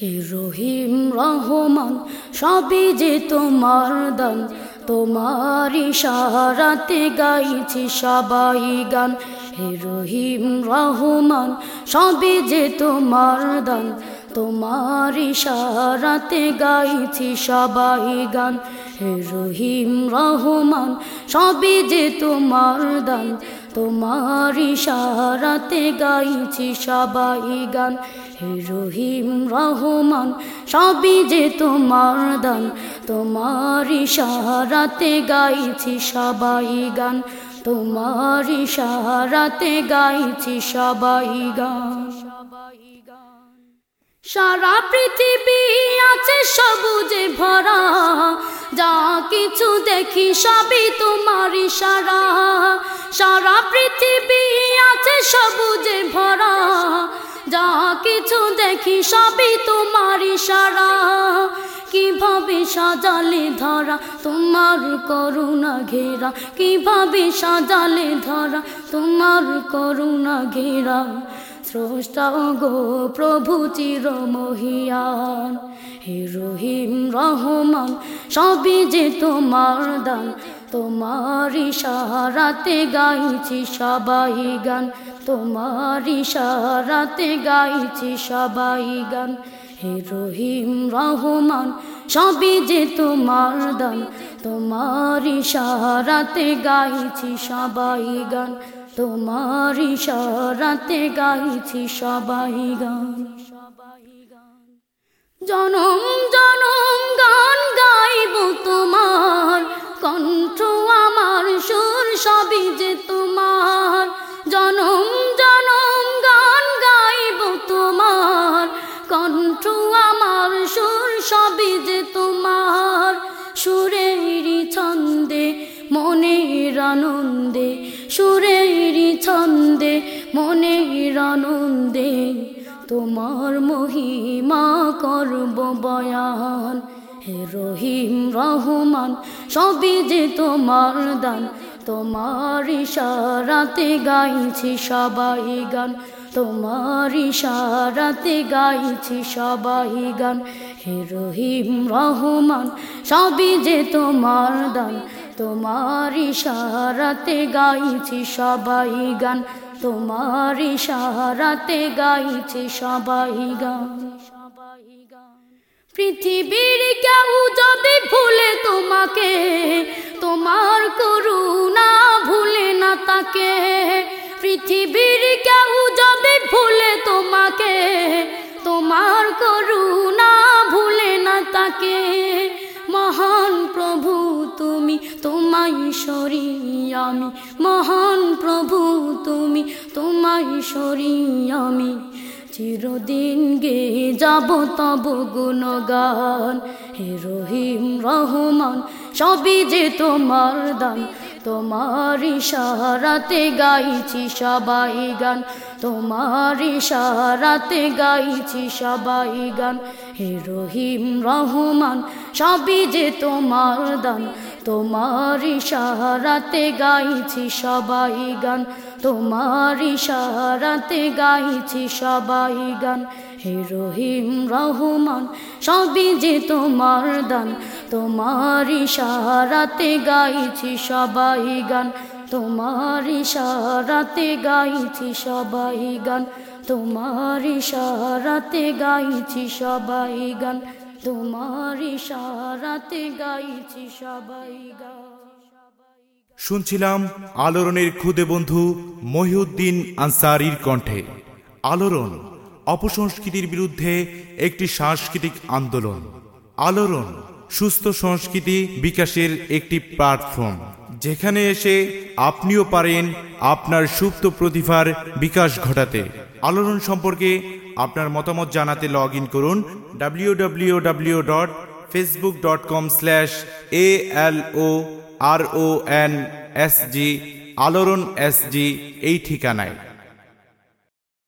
হে রহিম রহমান, সবই যে তোমার দান, তোমার ইশারাতে গাইছি সবাই গান। হে রহিম রহমান, সবই যে তোমার দান, তোমার ইশারাতে গাইছি সবাই গান। হে রহিম রহমান, সবই যে তোমার দান তোমার ইশারাতে গাইছি সবাই গান। হে রহিম রহমান, সবই যে তোমার দান। তোমার ইশারাতে গাইছি সবাই গান। তোমার ইশারাতে গাইছি সবাই গান। সারা পৃথিবী আছে সবুজে ভরা। যা কিছু দেখি সবই তোমার ইশারা সারা পৃথিবী আছে সবুজে ভরা। যা কিছু দেখি সবই তোমার ইশারা কীভাবে সাজালে ধরা তোমার করুণা ঘেরা? কীভাবে সাজালে ধরা তোমার করুণা ঘেরা? স্রষ্টা গো প্রভু চির মহিয়ান হে রহিম রহমান, সবই যে তোমার দান। তোমার ইশারাতে গাইছি সবাই গান। তোমার ইশারাতে গাইছি সবাই গান। হে রহিম রহমান, সবই যে তোমার দান। তোমার ইশারাতে গাইছি সবাই গান। তোমার ইশারাতে গাইছি সবাই গান। জনম তোমার মহিমা করব বয়ান। হে রহিম রহমান, সবই যে তোমার দান। তোমার ইশারাতে গাইছি সবাই গান। তোমার ইশারাতে গাইছি সবাই গান। হে রহিম রহমান, সবই যে তোমার দান। তোমার ইশারাতে গাইছি সবাই গান। তোমার ইশারাতে গাইছি সবাই গান। পৃথিবীর কেউ যদি ভুলে তোমাকে, তোমার করুণা ভুলে না তাকে। পৃথিবীর কেউ যদি ভুলে তোমাকে, তোমার করুণা ভুলে না তাকে। মহান প্রভু, তুমি সরি আমি। মহান প্রভু তুমি, তোমায় সরি আমি। চিরদিন গে যাব তব গুণগান। হে রহিম রহমান, সবই যে তোমার দান। তোমার ইশারাতে গাইছি সবাই গান। তোমার ইশারাতে গাইছি সবাই গান। হে রহিম রহমান, সবই যে তোমার দান। তোমার ইশারাতে গাইছি সবাই গান। তোমার ইশারাতে গাইছি সবাই গান। হে রহিম রহমান, সবই যে তোমার দান। তোমার ইশারাতে গাইছি সবাই গান। তোমার ইশারাতে গাইছি সবাই গান। তোমার ইশারাতে গাইছি সবাই গান। তোমার ইশারাতে গাইছি সবাই শুনছিলাম আলোড়নের খুদে বন্ধু মহিউদ্দিন আনসারির কণ্ঠে। আলোড়ন অপসংস্কৃতির বিরুদ্ধে একটি সাংস্কৃতিক আন্দোলন। আলোড়ন সুস্থ সংস্কৃতি বিকাশের একটি প্ল্যাটফর্ম। যেখানে এসে আপনিও পারেন আপনার সুপ্ত প্রতিভার বিকাশ ঘটাতে। আলোড়ন সম্পর্কে আপনার মতামত জানাতে লগ ইন করুন W W W dot Facebook dot com slash A L O R O N S G আলোড়ন এস জি এই ঠিকানায়।